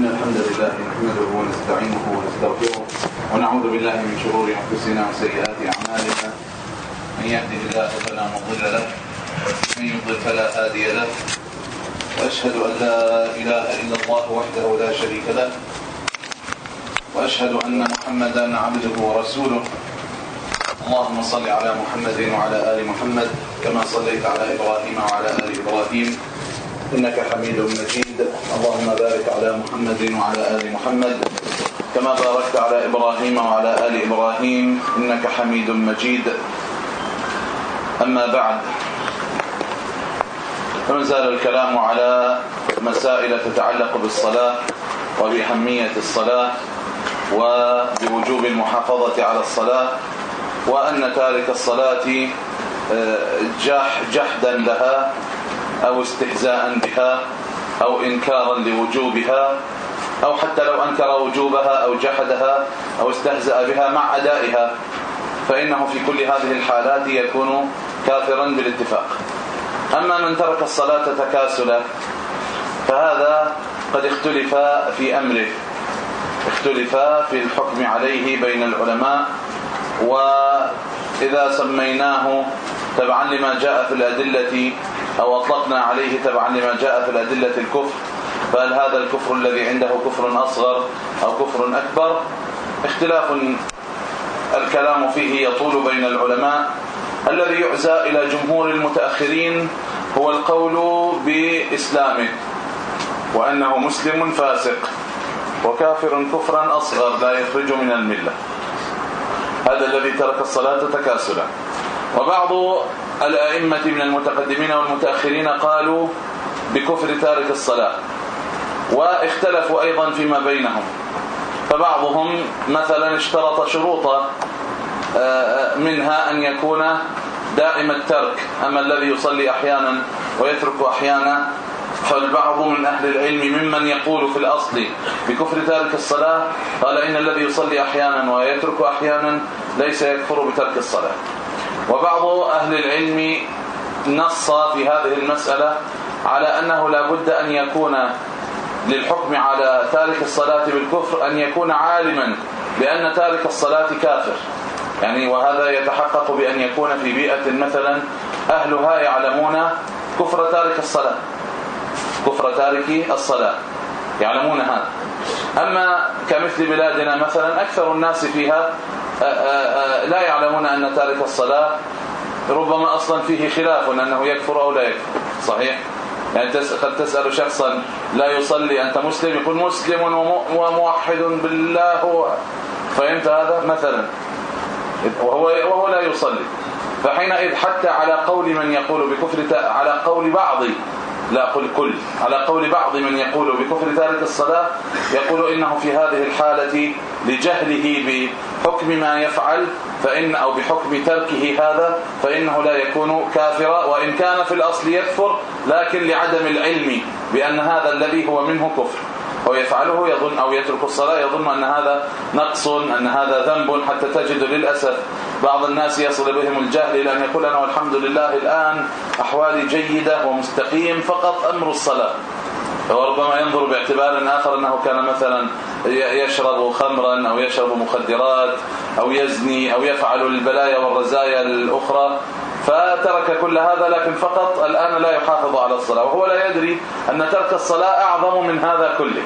إن الحمد لله نحمده ونستعينه ونستغفره ونعوذ بالله من شرور أنفسنا وسيئات أعمالنا. من يهده الله فلا مضل له ومن يضلل فلا هادي له. وأشهد أن لا إله إلا الله وحده لا شريك له. وأشهد أن محمدا عبده ورسوله. اللهم صل على محمد وعلى آل محمد كما صليت على إبراهيم وعلى آل إبراهيم. إنك حميد مجيد. اللهم بارك على محمد وعلى آل محمد. كما باركت على إبراهيم وعلى آل إبراهيم. إنك حميد مجيد. أما بعد. فما زال الكلام على مسائل تتعلق بالصلاة وبأهمية الصلاة وبوجوب المحافظة على الصلاة وأن تارك الصلاة جح جحدا لها. أو استهزاء بها أو إنكارا لوجوبها أو حتى لو أنكر وجوبها أو جحدها أو استهزأ بها مع أدائها فإنه في كل هذه الحالات يكون كافرا بالاتفاق. أما من ترك الصلاة تكاسلا فهذا قد اختلف في أمره. اختلف في الحكم عليه بين العلماء وإذا سميناه تبعا لما جاء في الأدلة أو أطلقنا عليه تبعا لما جاء في الأدلة الكفر فهل هذا الكفر الذي عنده كفر أصغر أو كفر أكبر؟ اختلاف الكلام فيه يطول بين العلماء. الذي يعزى إلى جمهور المتأخرين هو القول بإسلامه وأنه مسلم فاسق وكافر كفرا أصغر لا يخرج من الملة. هذا الذي ترك الصلاة تكاسلا. وبعض الأئمة من المتقدمين والمتأخرين قالوا بكفر تارك الصلاة واختلفوا أيضا فيما بينهم. فبعضهم مثلا اشترط شروطا منها أن يكون دائم الترك أما الذي يصلي أحيانا ويترك أحيانا فالبعض من أهل العلم ممن يقول في الأصل بكفر تارك الصلاة قال إن الذي يصلي أحيانا ويترك أحيانا ليس يكفر بترك الصلاة. وبعض أهل العلم نص في هذه المسألة على أنه لا بد أن يكون للحكم على تارك الصلاة بالكفر أن يكون عالما بأن تارك الصلاة كافر. يعني وهذا يتحقق بأن يكون في بيئة مثلا أهلها يعلمون كفر تارك الصلاة. كفر تارك الصلاة. يعلمون هذا. أما كمثل بلادنا مثلا أكثر الناس فيها لا يعلمون أن تارك الصلاة ربما أصلا فيه خلاف أنه يكفر أو لا يكفر. صحيح؟ يعني قد تسأل شخصا لا يصلي أنت مسلم؟ يقول مسلم وموحد بالله فهمت هذا؟ مثلا. وهو وهو لا يصلي. فحينئذ حتى على قول من يقول بكفر على قول بعض لا أقول كل. على قول بعض من يقول بكفر تارك الصلاة يقول إنه في هذه الحالة لجهله بحكم ما يفعل فإن أو بحكم تركه هذا فإنه لا يكون كافرا وإن كان في الأصل يكفر لكن لعدم العلم بأن هذا الذي هو منه كفر. أو يفعله يظن أو يترك الصلاة يظن أن هذا نقص أن هذا ذنب حتى تجد للأسف بعض الناس يصل بهم الجهل إلى أن يقول أنا والحمد لله الآن أحوالي جيدة ومستقيم فقط أمر الصلاة. وربما ينظر باعتبار آخر أنه كان مثلا يشرب خمرا أو يشرب مخدرات أو يزني أو يفعل البلايا والرزايا الأخرى. فترك كل هذا لكن فقط الآن لا يحافظ على الصلاة وهو لا يدري أن ترك الصلاة أعظم من هذا كله.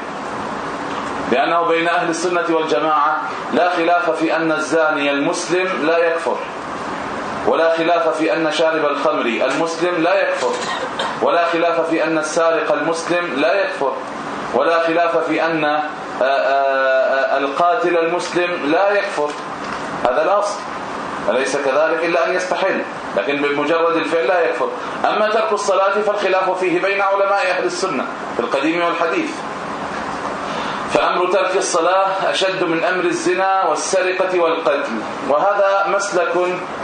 لأنه بين أهل السنة والجماعة لا خلاف في أن الزاني المسلم لا يكفر ولا خلاف في أن شارب الخمر المسلم لا يكفر ولا خلاف في أن السارق المسلم لا يكفر ولا خلاف في أن القاتل المسلم لا يكفر. هذا الأصل. أليس كذلك إلا أن يستحل؟ لكن بمجرد الفعل لا يكفر. أما ترك الصلاة فالخلاف فيه بين علماء أهل السنة في القديم والحديث. فأمر ترك الصلاة أشد من أمر الزنا والسرقة والقتل. وهذا مسلك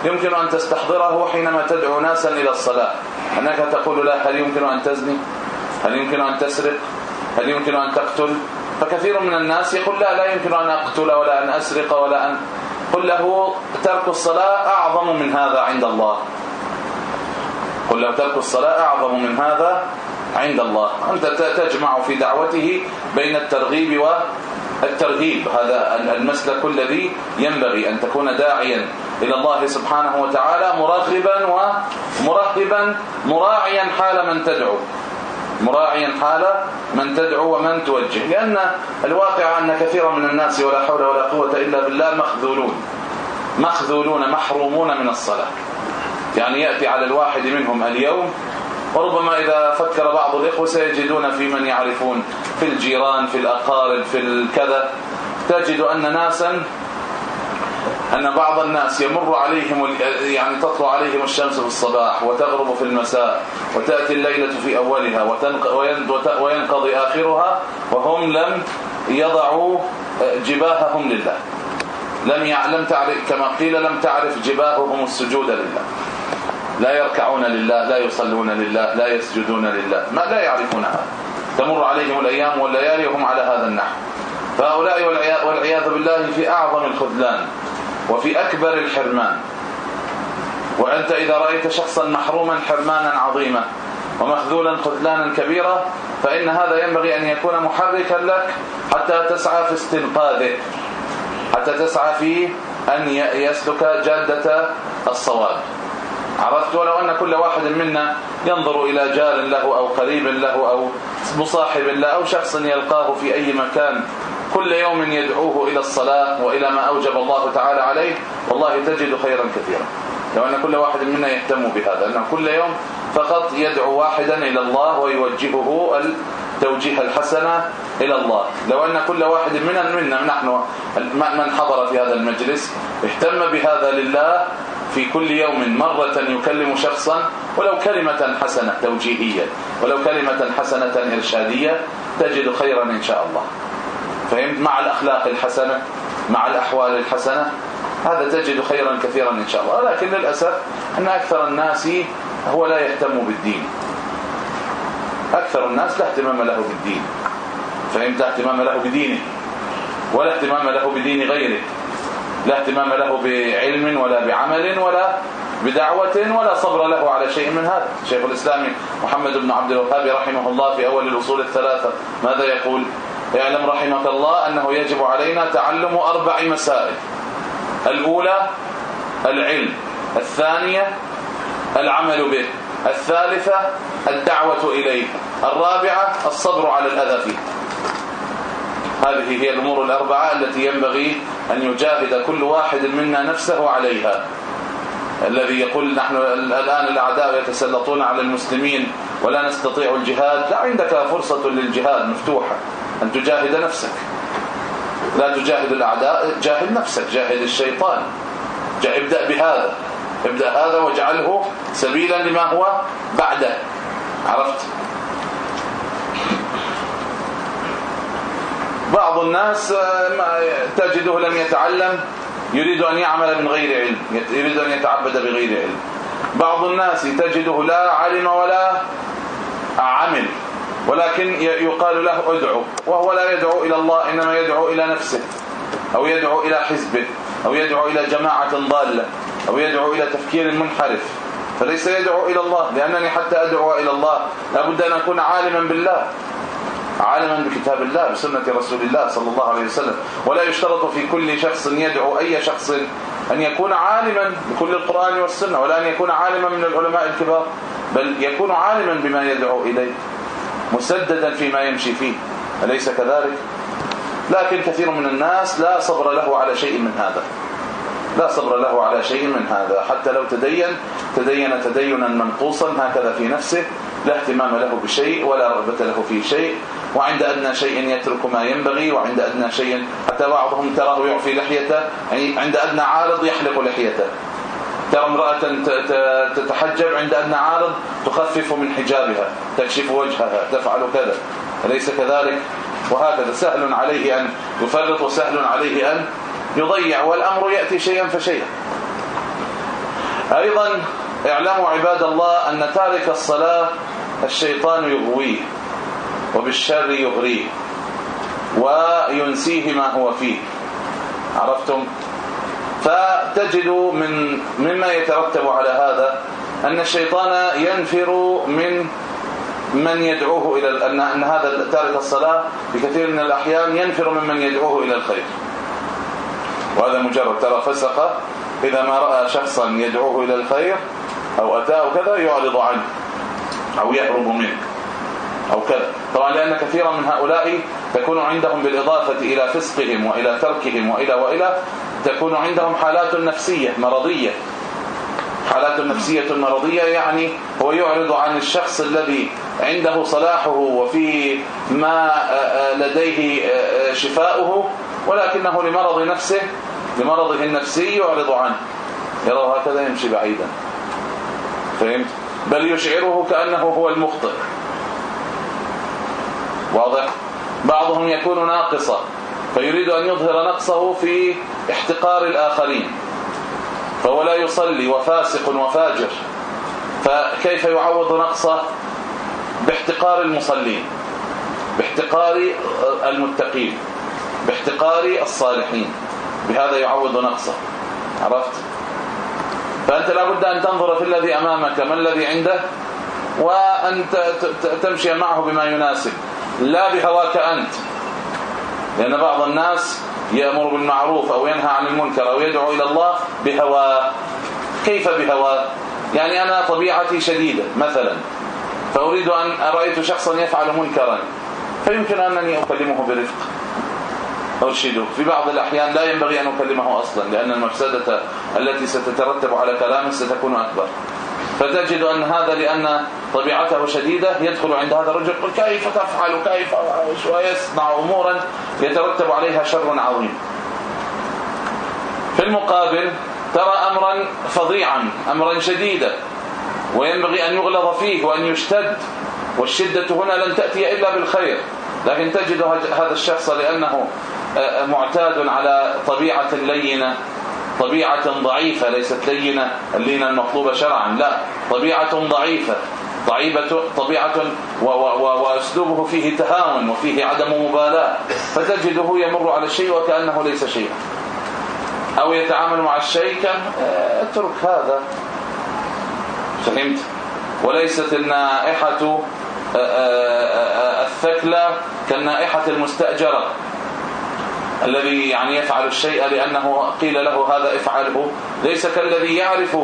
يمكن أن تستحضره حينما تدعو ناسا إلى الصلاة. أنك تقول لا هل يمكن أن تزني؟ هل يمكن أن تسرق؟ هل يمكن أن تقتل؟ فكثير من الناس يقول لا لا يمكن أن أقتل ولا أن أسرق ولا أن قل له ترك الصلاة أعظم من هذا عند الله. قل له ترك الصلاة أعظم من هذا عند الله. أنت تجمع في دعوته بين الترغيب والترهيب. هذا المسلك الذي ينبغي أن تكون داعيا إلى الله سبحانه وتعالى مرغبا ومرهبا مراعيا حال من تدعو. مراعيا حال من تدعو ومن توجه. لأن الواقع أن كثيرا من الناس ولا حول ولا قوة إلا بالله مخذولون. مخذولون محرومون من الصلاة. يعني يأتي على الواحد منهم اليوم وربما إذا فكر بعض الإخوة سيجدون في من يعرفون في الجيران في الأقارب في الكذا. تجد أن ناسا أن بعض الناس يمر عليهم يعني تطلع عليهم الشمس في الصباح وتغرب في المساء وتأتي الليلة في أولها وينقضي آخرها وهم لم يضعوا جباههم لله. لم لم تعرف كما قيل لم تعرف جباههم السجود لله. لا يركعون لله لا يصلون لله لا يسجدون لله. ما لا يعرفون هذا تمر عليهم الأيام والليالي وهم على هذا النحو. فهؤلاء والعياذ بالله في أعظم الخذلان. وفي أكبر الحرمان. وأنت إذا رأيت شخصا محروما حرمانا عظيما ومخذولا خذلانا كبيرا فإن هذا ينبغي أن يكون محركا لك حتى تسعى في استنقاذه حتى تسعى في أن يسلك جادة الصواب. عرفت؟ ولو أن كل واحد منا ينظر إلى جار له أو قريب له أو مصاحب له أو شخص يلقاه في أي مكان كل يوم يدعوه إلى الصلاة وإلى ما أوجب الله تعالى عليه والله تجد خيرا كثيرا. لو أن كل واحد منا يهتم بهذا أنه كل يوم فقط يدعو واحدا إلى الله ويوجهه التوجيه الحسن إلى الله. لو أن كل واحد منا منا نحن من حضر في هذا المجلس اهتم بهذا لله في كل يوم مرة يكلم شخصا ولو كلمة حسنة توجيهية ولو كلمة حسنة إرشادية تجد خيرا إن شاء الله. فهمت؟ مع الأخلاق الحسنة مع الأحوال الحسنة. هذا تجد خيرا كثيرا إن شاء الله. لكن للأسف أن أكثر الناس هو لا يهتم بالدين. أكثر الناس لا اهتمام له بالدين. فهمت؟ اهتمام له بدينه. ولا اهتمام له بدين غيره. لا اهتمام له بعلم ولا بعمل ولا بدعوة ولا صبر له على شيء من هذا. شيخ الإسلام محمد بن عبد الوهاب رحمه الله في أول الأصول الثلاثة ماذا يقول؟ اعلم رحمك الله أنه يجب علينا تعلم أربع مسائل. الأولى العلم الثانية العمل به الثالثة الدعوة إليه الرابعة الصبر على الأذى فيه. هذه هي الأمور الأربعة التي ينبغي أن يجاهد كل واحد منا نفسه عليها. الذي يقول نحن الآن الأعداء يتسلطون على المسلمين ولا نستطيع الجهاد لا عندك فرصة للجهاد مفتوحة. أن تجاهد نفسك. لا تجاهد الأعداء جاهد نفسك جاهد الشيطان. ابدأ بهذا. ابدأ هذا واجعله سبيلا لما هو بعده. عرفت؟ بعض الناس آه، تجده لم يتعلم يريد أن يعمل من غير علم يريد أن يتعبد بغير علم. بعض الناس تجده لا علم ولا عمل. ولكن يقال له ادعو وهو لا يدعو إلى الله إنما يدعو إلى نفسه أو يدعو إلى حزبه أو يدعو إلى جماعة ضالة أو يدعو إلى تفكير منحرف. فليس يدعو إلى الله لأنني حتى أدعو إلى الله لابد أن أكون عالما بالله. عالما بكتاب الله بسنة رسول الله صلى الله عليه وسلم. ولا يشترط في كل شخص يدعو أي شخص أن يكون عالما بكل القرآن والسنة ولا أن يكون عالما من العلماء الكبار بل يكون عالما بما يدعو إليه. مسددا فيما يمشي فيه. أليس كذلك؟ لكن كثير من الناس لا صبر له على شيء من هذا. لا صبر له على شيء من هذا. حتى لو تدين تدين تدينا منقوصا هكذا في نفسه لا اهتمام له بشيء ولا رغبة له في شيء. وعند أدنى شيء يترك ما ينبغي وعند أدنى شيء حتى بعضهم تراه يعفي لحيته يعني عند أدنى عارض يحلق لحيته. ترى امرأة تتحجب عند أدنى عارض تخفف من حجابها تكشف وجهها تفعل كذا. أليس كذلك؟ وهكذا. سهل عليه أن يفرط وسهل عليه أن يضيع والأمر يأتي شيئا فشيئا. أيضا اعلموا عباد الله أن تارك الصلاة الشيطان يغويه وبالشر يغريه وينسيه ما هو فيه. عرفتم؟ فتجد من مما يترتب على هذا أن الشيطان ينفر من من يدعوه إلى ان أن هذا تارك الصلاة بكثير من الأحيان ينفر ممن يدعوه إلى الخير. وهذا مجرد ترى فسق إذا ما رأى شخصا يدعوه إلى الخير أو أتاه كذا يعرض عنه أو يهرب منه أو كذا. طبعا لأن كثيرا من هؤلاء تكون عندهم بالإضافة إلى فسقهم وإلى تركهم وإلى وإلى تكون عندهم حالات نفسية مرضية. حالات نفسية مرضية يعني هو يعرض عن الشخص الذي عنده صلاحه وفي ما لديه شفاؤه ولكنه لمرض نفسه لمرضه النفسي يعرض عنه. يرى هكذا يمشي بعيدا. فهمت؟ بل يشعره كأنه هو المخطئ. واضح؟ بعضهم يكون ناقصا فيريد أن يظهر نقصه في احتقار الآخرين. فهو لا يصلي وفاسق وفاجر. فكيف يعوض نقصه؟ باحتقار المصلين باحتقار المتقين باحتقار الصالحين. بهذا يعوض نقصه. عرفت؟ فأنت لابد أن تنظر في الذي أمامك ما الذي عنده؟ وأن تمشي معه بما يناسب. لا بهواك أنت. لأن بعض الناس يأمر بالمعروف أو ينهى عن المنكر أو يدعو إلى الله بهواه كيف بهواه يعني أنا طبيعتي شديدة مثلا. فأريد أن رأيت شخصا يفعل منكرا فيمكن أنني أكلمه برفق. أرشده في بعض الأحيان لا ينبغي أن أكلمه أصلا لأن المفسدة التي ستترتب على كلامه ستكون أكبر. فتجد أن هذا لأن طبيعته شديدة يدخل عند هذا الرجل يقول كيف تفعل؟ كيف؟ ويصنع أمورا يترتب عليها شر عظيم. في المقابل ترى أمرا فظيعا أمرا شديدا وينبغي أن يغلظ فيه وأن يشتد والشدة هنا لن تأتي إلا بالخير. لكن تجد هذا الشخص لأنه معتاد على طبيعة لينة طبيعة ضعيفة ليست لينة اللينة المطلوبة شرعا لا. طبيعة ضعيفة طيبة طبيعة وأسلوبه فيه تهاون وفيه عدم مبالاة فتجده يمر على الشيء وكأنه ليس شيئا. أو يتعامل مع الشيء آه، اترك هذا. فهمت؟ وليست النائحة آه، آه، الثكلة كالنائحة المستأجرة. الذي يعني يفعل الشيء لأنه قيل له هذا افعله. ليس كالذي يعرف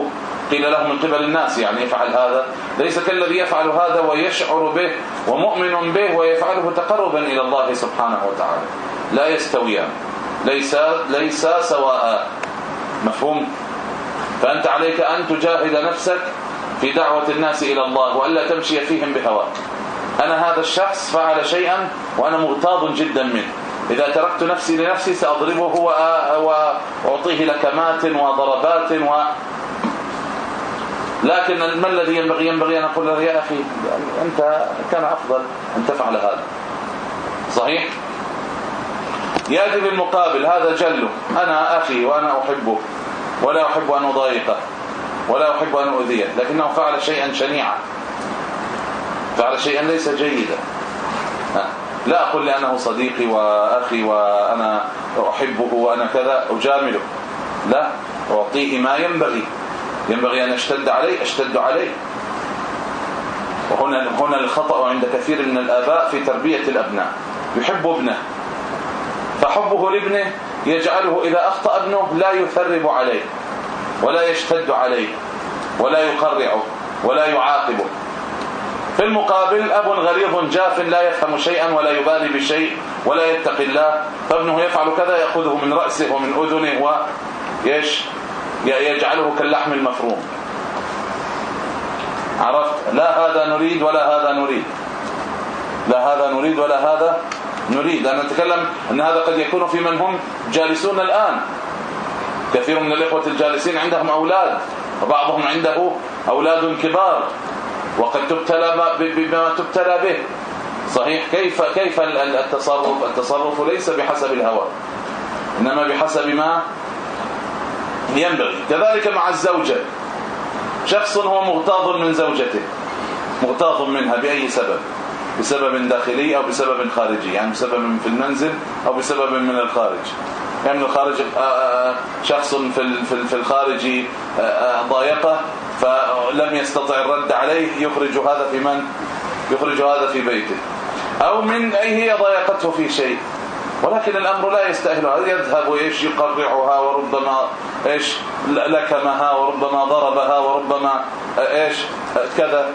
قيل له من قبل الناس يعني يفعل هذا. ليس كالذي يفعل هذا ويشعر به ومؤمن به ويفعله تقربا إلى الله سبحانه وتعالى. لا يستويان. ليس ليس سواء. مفهوم؟ فأنت عليك أن تجاهد نفسك في دعوة الناس إلى الله وألا تمشي فيهم بهواك. أنا هذا الشخص فعل شيئا وأنا مغتاظ جدا منه. إذا تركت نفسي لنفسي سأضربه وأعطيه لكمات وضربات و لكن ما الذي ينبغي؟ ينبغي أن أقول له يا أخي أنت كان أفضل أن تفعل هذا. صحيح؟ يأتي بالمقابل هذا جله أنا أخي وأنا أحبه. ولا أحب أن أضايقه. ولا أحب أن أؤذيه. لكنه فعل شيئا شنيعا. فعل شيئا ليس جيدا. لا أقول لأنه صديقي وأخي وأنا أحبه وأنا كذا أجامله. لا أعطيه ما ينبغي. ينبغي أن أشتد عليه أشتد عليه. وهنا هنا الخطأ عند كثير من الآباء في تربية الأبناء. يحب ابنه. فحبه لابنه يجعله إذا أخطأ ابنه لا يثرب عليه ولا يشتد عليه ولا يقرعه ولا يعاقبه. في المقابل أب غليظ جاف لا يفهم شيئا ولا يبالي بشيء ولا يتقي الله فابنه يفعل كذا يأخذه من رأسه ومن أذنه ويش يجعله كاللحم المفروم. عرفت؟ لا هذا نريد ولا هذا نريد. لا هذا نريد ولا هذا نريد. أن نتكلم أن هذا قد يكون في من هم جالسون الآن. كثير من الإخوة الجالسين عندهم أولاد وبعضهم عنده أولاد كبار. وقد تبتلى بما تبتلى به. صحيح؟ كيف كيف التصرف التصرف ليس بحسب الهوى إنما بحسب ما ينبغي. كذلك مع الزوجة. شخص هو مغتاظ من زوجته مغتاظ منها بأي سبب؟ بسبب داخلي أو بسبب خارجي؟ يعني بسبب في المنزل أو بسبب من الخارج؟ يعني من الخارج آه، آه، شخص في في الخارج آه، ضايقة فلم يستطع الرد عليه يخرج هذا في من؟ يخرج هذا في بيته. أو من أي هي ضايقته في شيء؟ ولكن الأمر لا يستاهل هذا يذهب وإيش؟ يقرعها وربما إيش؟ لكمها وربما ضربها وربما إيش؟ كذا.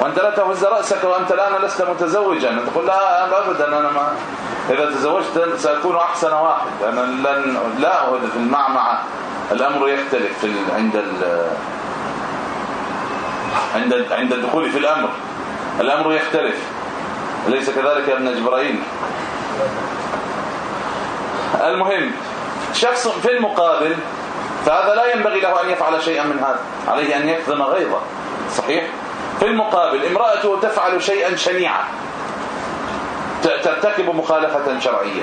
وأنت لا تهز رأسك وأنت الآن لست متزوجا. تقول لا ابدا أنا ما. إذا تزوجت سأكون أحسن واحد. أنا لن لا في المعمعة. الأمر يختلف عند عند عند الدخول في الأمر. الأمر يختلف. اليس كذلك يا ابن جبرائيل. المهم شخص في المقابل فهذا لا ينبغي له أن يفعل شيئا من هذا. عليه أن يكظم غيظه. صحيح؟ في المقابل امرأته تفعل شيئا شنيعا. ترتكب مخالفة شرعية.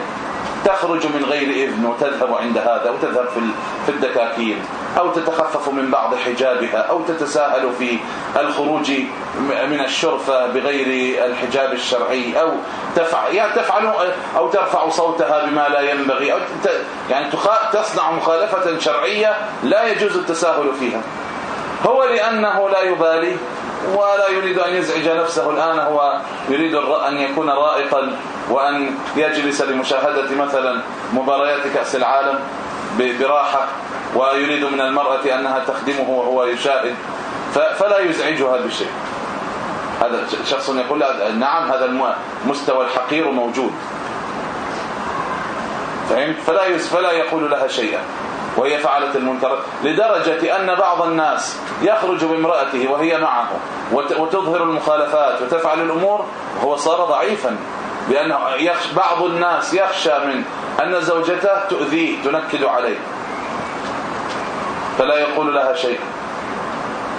تخرج من غير إذن وتذهب عند هذا وتذهب في في الدكاكين. أو تتخفف من بعض حجابها أو تتساهل في الخروج من الشرفة بغير الحجاب الشرعي أو تفعل تفعل أو ترفع صوتها بما لا ينبغي أو يعني تصنع مخالفة شرعية لا يجوز التساهل فيها. هو لأنه لا يبالي ولا يريد أن يزعج نفسه الآن هو يريد أن يكون رائقا وأن يجلس لمشاهدة مثلا مباريات كأس العالم براحة. ويريد من المرأة أنها تخدمه وهو يشاهد. فلا يزعجها بشيء. هذا شخص يقول نعم هذا المستوى الحقير موجود. فهمت؟ فلا فلا يقول لها شيئا. وهي فعلت المنكرات لدرجة أن بعض الناس يخرج بامرأته وهي معه وتظهر المخالفات وتفعل الأمور. وهو صار ضعيفا لأن بعض الناس يخشى من أن زوجته تؤذيه تنكد عليه. فلا يقول لها شيء.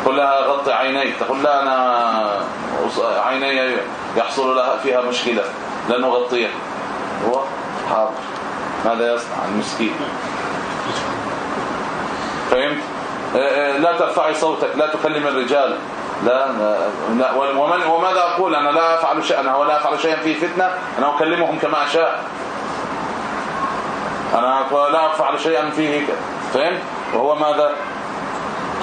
قل لها غطي عينيك. تقول لا أنا عيني يحصل لها فيها مشكلة. لن أغطيها. هو حاضر. ماذا يصنع المسكين؟ فهمت؟ آه، آه، لا ترفعي صوتك. لا تكلم الرجال. لا, لا ومن وماذا أقول؟ أنا لا أفعل شيئا أنا ولا أفعل شيئا فيه فتنة. أنا أكلمهم كما أشاء. أنا لا أفعل شيئا فيه. فهمت؟ وهو ماذا؟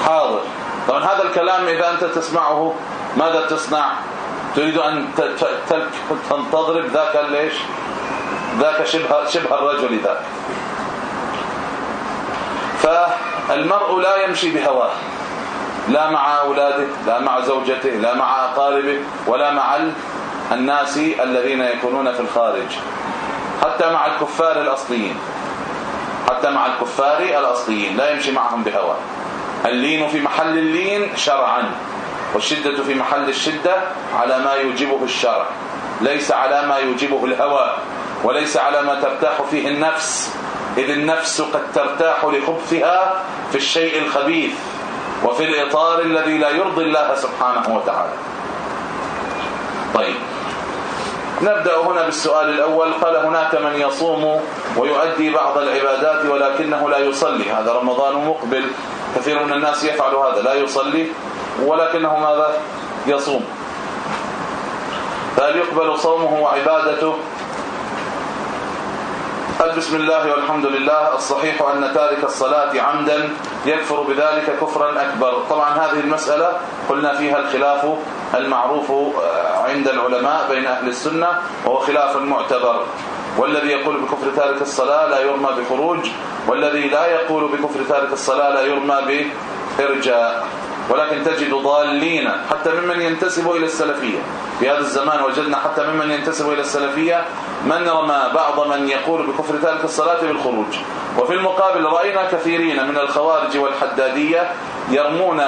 حاضر. طبعا هذا الكلام إذا أنت تسمعه ماذا تصنع؟ تريد أن تنتظر ذاك ليش؟ ذاك شبه شبه الرجل ذاك. فالمرء لا يمشي بهواه. لا مع أولاده لا مع زوجته لا مع أقاربه ولا مع الناس الذين يكونون في الخارج. حتى مع الكفار الأصليين. حتى مع الكفار الأصليين لا يمشي معهم بهواه اللين في محل اللين شرعا والشدة في محل الشدة على ما يوجبه الشرع. ليس على ما يوجبه الهوى وليس على ما ترتاح فيه النفس. إذ النفس قد ترتاح لخبثها في الشيء الخبيث وفي الإطار الذي لا يرضي الله سبحانه وتعالى. طيب. نبدأ هنا بالسؤال الأول. قال هناك من يصوم ويؤدي بعض العبادات ولكنه لا يصلي. هذا رمضان مقبل. كثير من الناس يفعل هذا لا يصلي ولكنه ماذا؟ يصوم. فهل يقبل صومه وعبادته؟ بسم الله والحمد لله. الصحيح أن تارك الصلاة عمدا يكفر بذلك كفرا أكبر. طبعا هذه المسألة قلنا فيها الخلاف المعروف آه، عند العلماء بين أهل السنة وهو خلاف معتبر. والذي يقول بكفر تارك الصلاة لا يرمى بخروج والذي لا يقول بكفر تارك الصلاة لا يرمى بإرجاء. ولكن تجد ضالين حتى ممن ينتسب إلى السلفية. في هذا الزمان وجدنا حتى ممن ينتسب إلى السلفية من رمى بعض من يقول بكفر تارك الصلاة بالخروج. وفي المقابل رأينا كثيرين من الخوارج والحدادية يرمون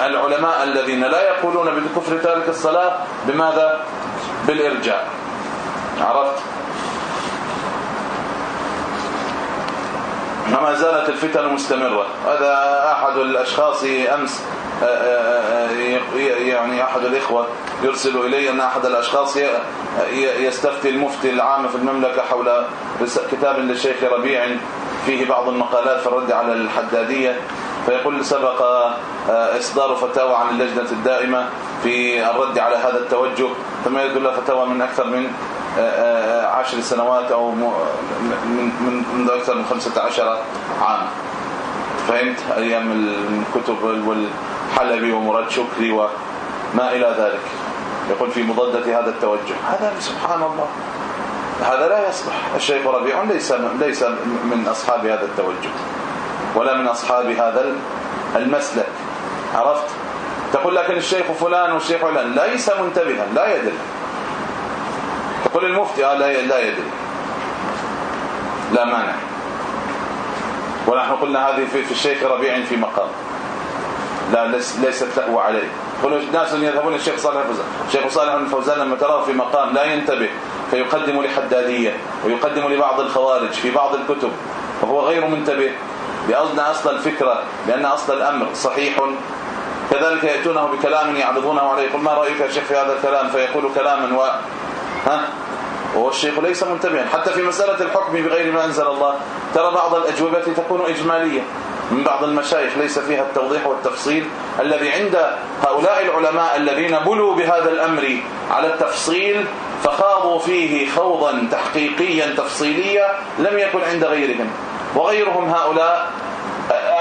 العلماء الذين لا يقولون بكفر تارك الصلاة بماذا؟ بالإرجاء. عرفت؟ ما زالت الفتن مستمرة. هذا أحد الأشخاص أمس آه، آه، آه، يعني أحد الإخوة يرسل إلي أن أحد الأشخاص يستفتي المفتي العام في المملكة حول كتاب للشيخ ربيع. فيه بعض المقالات في الرد على الحدادية. فيقول سبق إصدار فتاوى عن اللجنة الدائمة في الرد على هذا التوجه ثم يقول فتاوى من أكثر من عشر سنوات أو من منذ أكثر من 15 عام. فهمت؟ أيام الكتب والحلبي ومراد شكري وما إلى ذلك. يقول في مضدة هذا التوجه هذا سبحان الله. هذا لا يصلح. الشيخ ربيع ليس ليس من أصحاب هذا التوجه. ولا من أصحاب هذا المسلك. عرفت؟ تقول لكن الشيخ فلان والشيخ فلان ليس منتبها لا يدري تقول المفتي آه لا لا يدري لا مانع. ونحن قلنا هذه في الشيخ ربيع في مقام. لا ليست له عليه. يقول ناس يذهبون الشيخ صالح الفوزان الشيخ صالح الفوزان لما تراه في مقام لا ينتبه فيقدم لحدادية ويقدم لبعض الخوارج في بعض الكتب وهو غير منتبه. لأن أصل الفكرة لأن أصل الأمر صحيح. كذلك يأتونه بكلام يعرضونه عليه. يقول ما رأيك يا شيخ في هذا الكلام؟ فيقول كلاما و ها؟ والشيخ ليس منتبها. حتى في مسألة الحكم بغير ما أنزل الله ترى بعض الأجوبة تكون إجمالية من بعض المشايخ. ليس فيها التوضيح والتفصيل الذي عند هؤلاء العلماء الذين بلوا بهذا الأمر على التفصيل فخاضوا فيه خوضا تحقيقيا تفصيليا لم يكن عند غيرهم. وغيرهم هؤلاء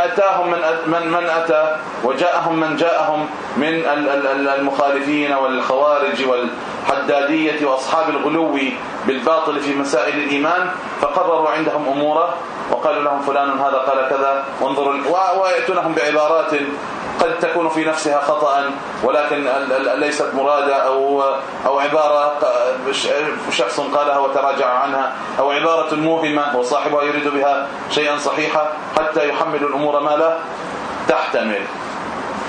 اتاهم من من من أتى وجاءهم من جاءهم من المخالفين والخوارج والحدادية وأصحاب الغلو بالباطل في مسائل الإيمان فقرروا عندهم أموره وقالوا لهم فلان هذا قال كذا وانظروا ويأتونهم بعبارات قد تكون في نفسها خطأ ولكن ليست مرادة أو أو عبارة شخص قالها وتراجع عنها أو عبارة موهمة وصاحبها يريد بها شيئا صحيحا حتى يحمل الأمور ما لا تحتمل.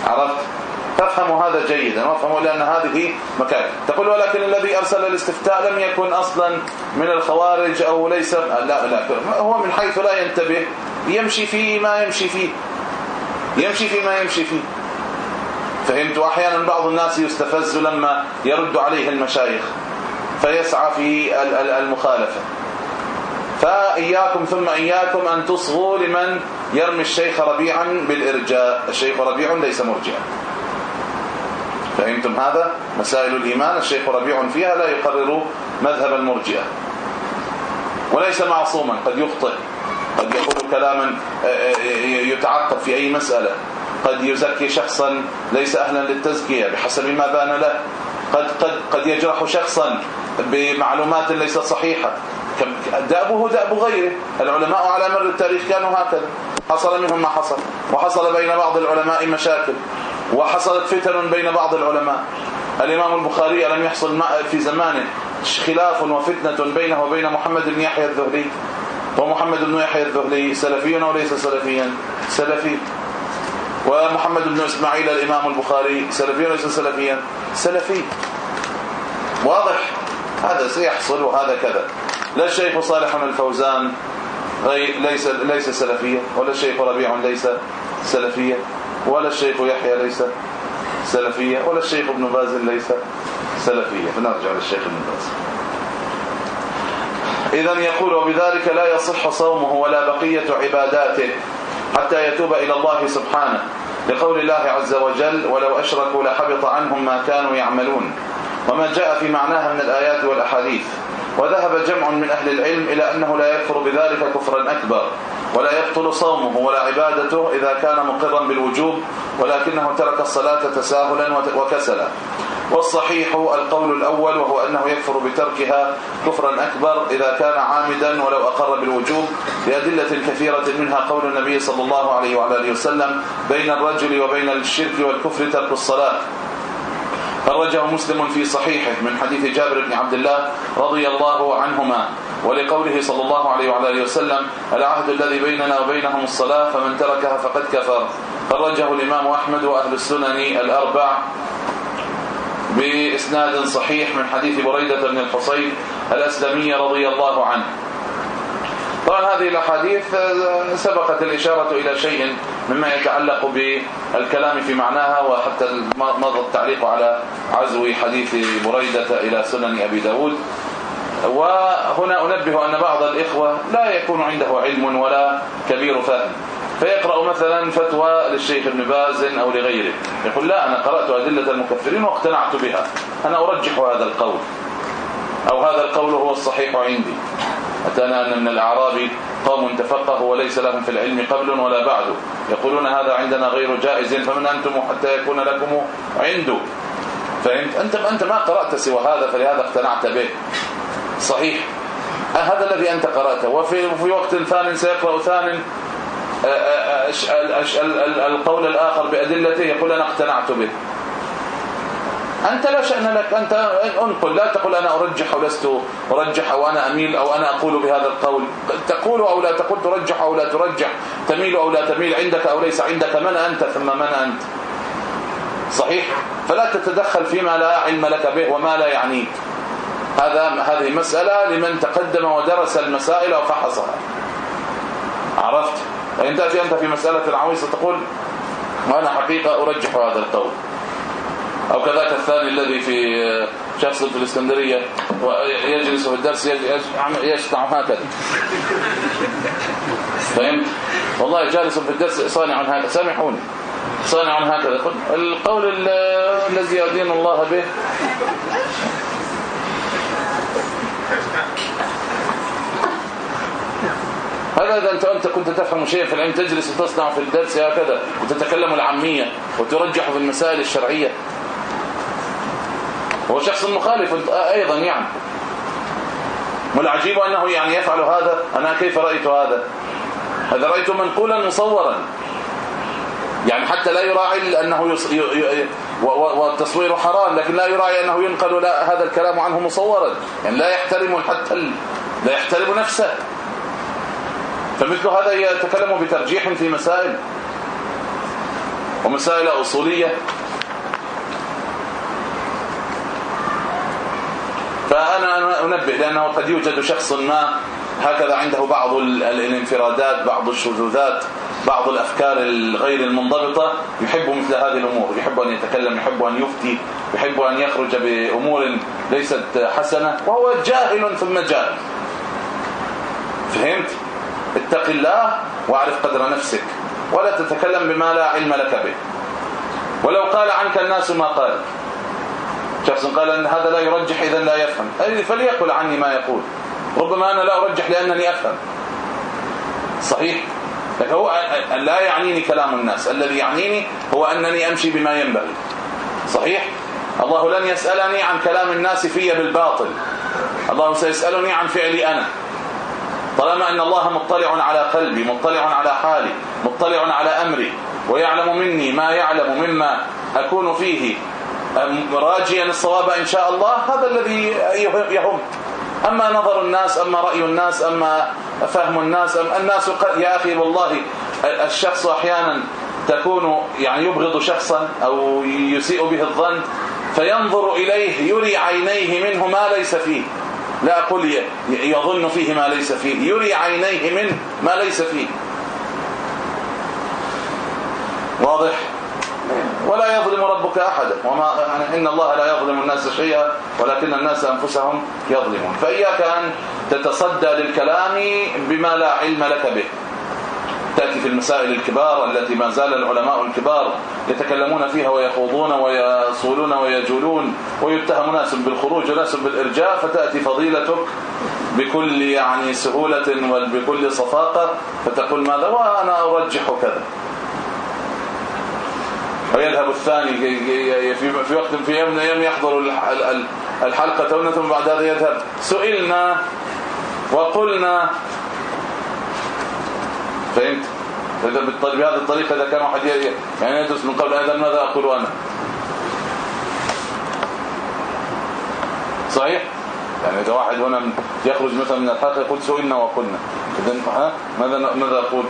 عرفت؟ تفهم هذا جيدا وافهموا لأن هذه مكان. تقول ولكن الذي أرسل الاستفتاء لم يكن أصلا من الخوارج أو ليس لا لا هو من حيث لا ينتبه. يمشي فيه ما يمشي فيه يمشي فيما يمشي فيه فهمت؟ واحيانا بعض الناس يستفز لما يرد عليه المشايخ فيسعى في المخالفة. فإياكم ثم إياكم أن تصغوا لمن يرمي الشيخ ربيعا بالإرجاء. الشيخ ربيع ليس مرجئا. فهمتم هذا؟ مسائل الإيمان الشيخ ربيع فيها لا يقرر مذهب المرجئة. وليس معصوما قد يخطئ قد يقول كلاما آه، آه، يتعقب في أي مسألة. قد يزكي شخصا ليس أهلا للتزكية بحسب ما بان له. قد قد قد يجرح شخصا بمعلومات ليست صحيحة. دابه داب غيره. العلماء على مر التاريخ كانوا هكذا. حصل منهم ما حصل. وحصل بين بعض العلماء مشاكل. وحصلت فتن بين بعض العلماء. الإمام البخاري لم يحصل في زمانه. خلاف وفتنة بينه وبين محمد بن يحيى الذهلي. ومحمد بن يحيى الذهلي سلفي وليس سلفيا. سلفي. ومحمد بن إسماعيل الإمام البخاري سلفي وليس سلفيا. سلفي. واضح. هذا سيحصل وهذا كذا. لا الشيخ صالح الفوزان ليس ليس سلفيا ولا الشيخ ربيع ليس سلفيا ولا الشيخ يحيى ليس سلفيا ولا الشيخ ابن باز ليس سلفيا فنرجع للشيخ ابن باز. اذا يقول وبذلك لا يصح صومه ولا بقية عباداته حتى يتوب إلى الله سبحانه. لقول الله عز وجل ولو أشركوا لحبط عنهم ما كانوا يعملون وما جاء في معناها من الآيات والأحاديث. وذهب جمع من أهل العلم إلى أنه لا يكفر بذلك كفرا أكبر ولا يبطل صومه ولا عبادته إذا كان مقرا بالوجوب ولكنه ترك الصلاة تساهلا وكسلا. والصحيح القول الأول وهو أنه يكفر بتركها كفرا أكبر إذا كان عامدا ولو أقر بالوجوب لأدلة كثيرة منها قول النبي صلى الله عليه وعلى آله وسلم بين الرجل وبين الشرك والكفر ترك الصلاة. خرجه مسلم في صحيحه من حديث جابر بن عبد الله رضي الله عنهما ولقوله صلى الله عليه وعلى آله وسلم العهد الذي بيننا وبينهم الصلاة فمن تركها فقد كفر. خرجه الإمام أحمد وأهل السنن الأربع بإسناد صحيح من حديث بريدة بن الحصين الأسلمي رضي الله عنه. طبعا هذه الأحاديث آه، سبقت الإشارة إلى شيء مما يتعلق بالكلام في معناها وحتى مضى التعليق على عزو حديث بريدة إلى سنن أبي داود. وهنا أنبه أن بعض الإخوة لا يكون عنده علم ولا كبير فهم. فيقرأ مثلا فتوى للشيخ ابن باز أو لغيره. يقول لا أنا قرأت أدلة المكفرين واقتنعت بها. أنا أرجح هذا القول. أو هذا القول هو الصحيح عندي. أتانا أن من الأعراب قوم تفقهوا وليس لهم في العلم قبل ولا بعد. يقولون هذا عندنا غير جائز فمن أنتم حتى يكون لكم عنده فهمت؟ أنت أنت ما قرأت سوى هذا فلهذا اقتنعت به. صحيح. هذا الذي أنت قرأته. وفي في وقت ثان سيقرأ ثان القول الآخر بأدلته يقول أنا اقتنعت به. أنت لا شأن لك أنت انقل لا تقول أنا أرجح ولست أرجح أو أنا أميل أو أنا أقول بهذا القول. تقول أو لا تقول ترجح أو لا ترجح. تميل أو لا تميل عندك أو ليس عندك من أنت ثم من أنت. صحيح؟ فلا تتدخل فيما لا علم لك به وما لا يعنيك. هذا هذه مسألة لمن تقدم ودرس المسائل وفحصها عرفت؟ فإن تأتي أنت في مسألة العويصة تقول وأنا حقيقة أرجح هذا القول. أو كذاك الثاني الذي في شخص في الإسكندرية ويجلس في الدرس يشتع هكذا. فهمت والله جالس في الدرس صانع هكذا. سامحوني. صانع هكذا. القول الذي يدين الله به. هذا إذا أنت أنت كنت تفهم شيء في العلم تجلس وتصنع في الدرس هكذا وتتكلم العامية وترجح في المسائل الشرعية. هو شخص مخالف أيضا يعني. والعجيب أنه يعني يفعل هذا. أنا كيف رأيت هذا؟ هذا رأيت منقولا مصورا. يعني حتى لا يراعي أنه يص... ي... ي... والتصوير حرام لكن لا يراعي أنه ينقل لا هذا الكلام عنه مصورا. يعني لا يحترم حتى ال... لا يحترم نفسه. فمثل هذا يتكلم بترجيح في مسائل. ومسائل أصولية. فأنا أنبه لأنه قد يوجد شخص ما هكذا عنده بعض الانفرادات بعض الشذوذات بعض الأفكار الغير المنضبطة يحب مثل هذه الأمور. يحب أن يتكلم يحب أن يفتي يحب أن يخرج بأمور ليست حسنة وهو جاهل ثم جاهل فهمت؟ اتق الله واعرف قدر نفسك ولا تتكلم بما لا علم لك به. ولو قال عنك الناس ما قال. شخص قال أن هذا لا يرجح إذا لا يفهم. فليقل عني ما يقول. ربما أنا لا أرجح لأنني أفهم. صحيح؟ لكن هو لا يعنيني كلام الناس. الذي يعنيني هو أنني أمشي بما ينبغي. صحيح؟ الله لن يسألني عن كلام الناس في بالباطل. الله سيسألني عن فعلي أنا. طالما أن الله مطلع على قلبي مطلع على حالي مطلع على أمري ويعلم مني ما يعلم مما أكون فيه راجيا الصواب إن شاء الله؟ هذا الذي يهم أما نظر الناس أما رأي الناس أما فهم الناس أم الناس يا أخي والله الشخص أحيانا تكون يعني يبغض شخصا أو يسيء به الظن فينظر إليه يري عينيه منه ما ليس فيه. لا أقول يظن فيه ما ليس فيه يري عينيه منه ما ليس فيه. واضح؟ ولا يظلم ربك أحدا. وما يعني إن الله لا يظلم الناس شيئا ولكن الناس أنفسهم يظلمون. فإياك أن تتصدى للكلام بما لا علم لك به. تأتي في المسائل الكبار التي ما زال العلماء الكبار يتكلمون فيها ويخوضون ويصولون ويجولون ويتهم ناس بالخروج وناس بالإرجاء فتأتي فضيلتك بكل يعني سهولة وبكل صفاقة فتقول ماذا؟ وأنا أرجح كذا. ويذهب الثاني في وقت في يوم من الأيام يحضر الحلقة ثم بعد هذا يذهب. سئلنا وقلنا فهمت؟ اذا بهذه الطريقة إذا كان واحد يعني يدرس من قبل اذا ماذا أقول أنا؟ صحيح؟ يعني إذا واحد هنا يخرج مثلا من الحلقة يقول سئلنا وقلنا. اذا ها؟ ماذا ماذا أقول؟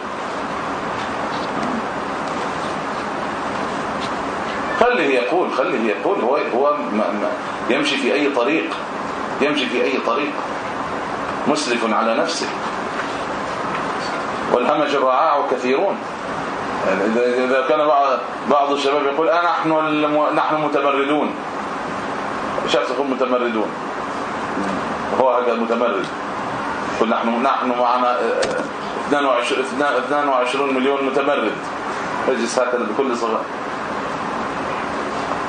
خليه يقول خليه يقول. هو هو يمشي في أي طريق. يمشي في أي طريق. مسرف على نفسه. والهمج الرعاع كثيرون. إذا كان بعض الشباب يقول انا نحن نحن متمردون. شخص يقول متمردون. هو هذا متمرد. يقول نحن نحن معنا 22 22 مليون متمرد. يجلس هكذا بكل صغر.